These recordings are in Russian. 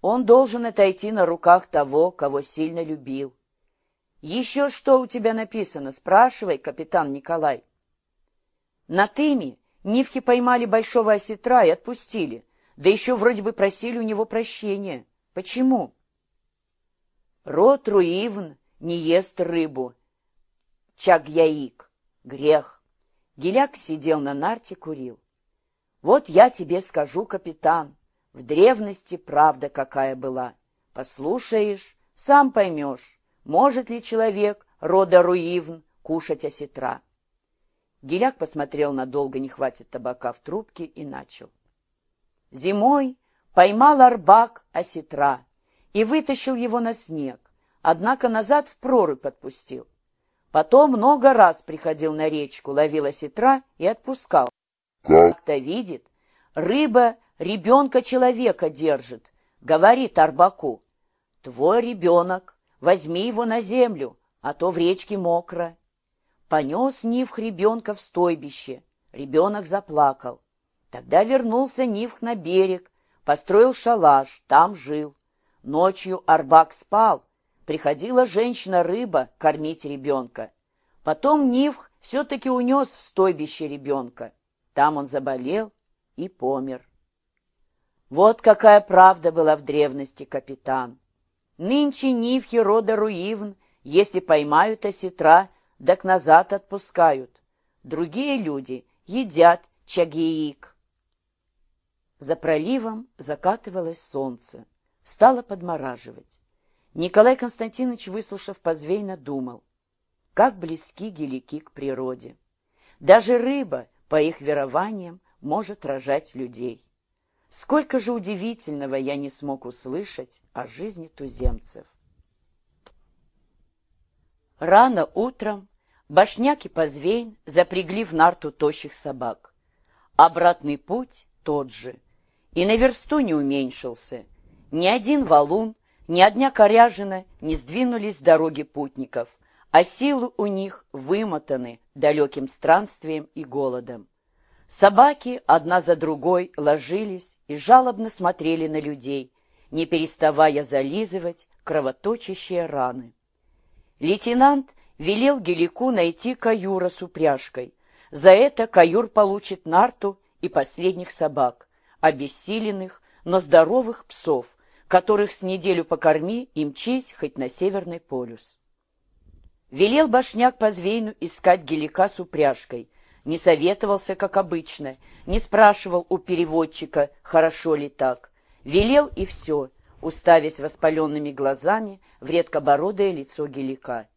Он должен отойти на руках того, кого сильно любил. «Еще что у тебя написано? Спрашивай, капитан Николай». На Тыме Нивки поймали большого осетра и отпустили, да еще вроде бы просили у него прощения. Почему? Рот Руивн не ест рыбу. Чагьяик. Грех. Геляк сидел на нарте, курил. Вот я тебе скажу, капитан, в древности правда какая была. Послушаешь, сам поймешь, может ли человек рода Руивн кушать осетра. Геляк посмотрел, надолго не хватит табака в трубке, и начал. Зимой поймал арбак осетра и вытащил его на снег, однако назад в прорубь подпустил. Потом много раз приходил на речку, ловил осетра и отпускал. Как-то видит, рыба ребенка человека держит, говорит Арбаку. Твой ребенок, возьми его на землю, а то в речке мокро. Понес Нивх ребенка в стойбище. Ребенок заплакал. Тогда вернулся Нивх на берег, построил шалаш, там жил. Ночью Арбак спал. Приходила женщина-рыба кормить ребенка. Потом Нивх все-таки унес в стойбище ребенка. Там он заболел и помер. Вот какая правда была в древности, капитан. Нынче Нивхи рода Руивн, если поймают осетра, так назад отпускают. Другие люди едят чагиик. За проливом закатывалось солнце, стало подмораживать. Николай Константинович, выслушав Позвейна, думал, как близки гелики к природе. Даже рыба, по их верованиям, может рожать людей. Сколько же удивительного я не смог услышать о жизни туземцев. Рано утром Башняк и Позвейн запрягли в нарту тощих собак. Обратный путь тот же. И на версту не уменьшился. Ни один валун, ни одна коряжина не сдвинулись с дороги путников, а силы у них вымотаны далеким странствием и голодом. Собаки одна за другой ложились и жалобно смотрели на людей, не переставая зализывать кровоточащие раны. Лейтенант велел Гелику найти каюра с упряжкой. За это каюр получит нарту и последних собак, обессиленных, но здоровых псов, которых с неделю покорми и мчись хоть на Северный полюс. Велел башняк по звейну искать гелика с упряжкой, не советовался, как обычно, не спрашивал у переводчика, хорошо ли так. Велел и все, уставясь воспаленными глазами в редкобородое лицо гелика.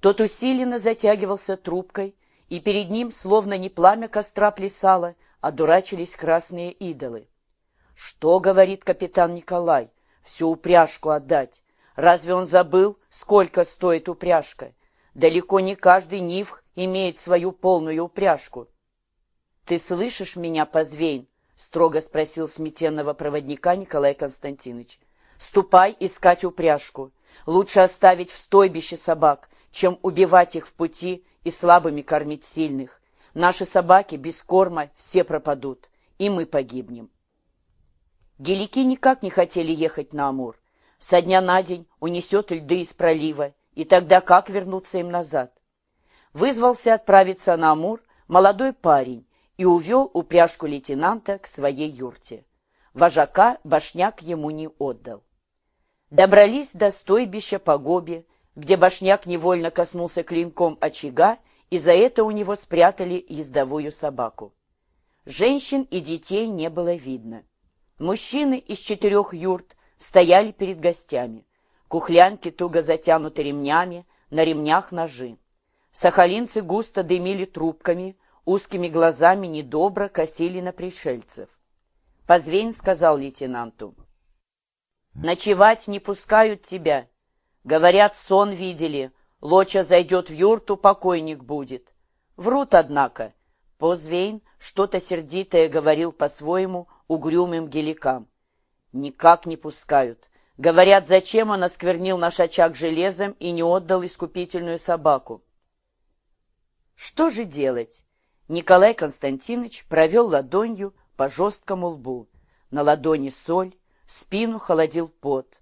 Тот усиленно затягивался трубкой, и перед ним, словно не пламя костра плясало, а дурачились красные идолы. «Что, — говорит капитан Николай, — всю упряжку отдать? Разве он забыл, сколько стоит упряжка? Далеко не каждый нивх имеет свою полную упряжку». «Ты слышишь меня, Позвейн?» — строго спросил сметенного проводника Николай Константинович. «Ступай искать упряжку. Лучше оставить в стойбище собак, чем убивать их в пути и слабыми кормить сильных. Наши собаки без корма все пропадут, и мы погибнем. Гелики никак не хотели ехать на Амур. Со дня на день унесет льды из пролива, и тогда как вернуться им назад? Вызвался отправиться на Амур молодой парень и увел упряжку лейтенанта к своей юрте. Вожака башняк ему не отдал. Добрались до стойбища по гобе, где башняк невольно коснулся клинком очага, и за это у него спрятали ездовую собаку. Женщин и детей не было видно. Мужчины из четырех юрт стояли перед гостями. Кухлянки туго затянуты ремнями, на ремнях ножи. Сахалинцы густо дымили трубками, узкими глазами недобро косили на пришельцев. Позвень сказал лейтенанту. «Ночевать не пускают тебя. Говорят, сон видели. Лоча зайдет в юрту, покойник будет. Врут, однако. Позвейн что-то сердитое говорил по-своему угрюмым геликам. Никак не пускают. Говорят, зачем он осквернил наш очаг железом и не отдал искупительную собаку. Что же делать? Николай Константинович провел ладонью по жесткому лбу. На ладони соль, спину холодил пот.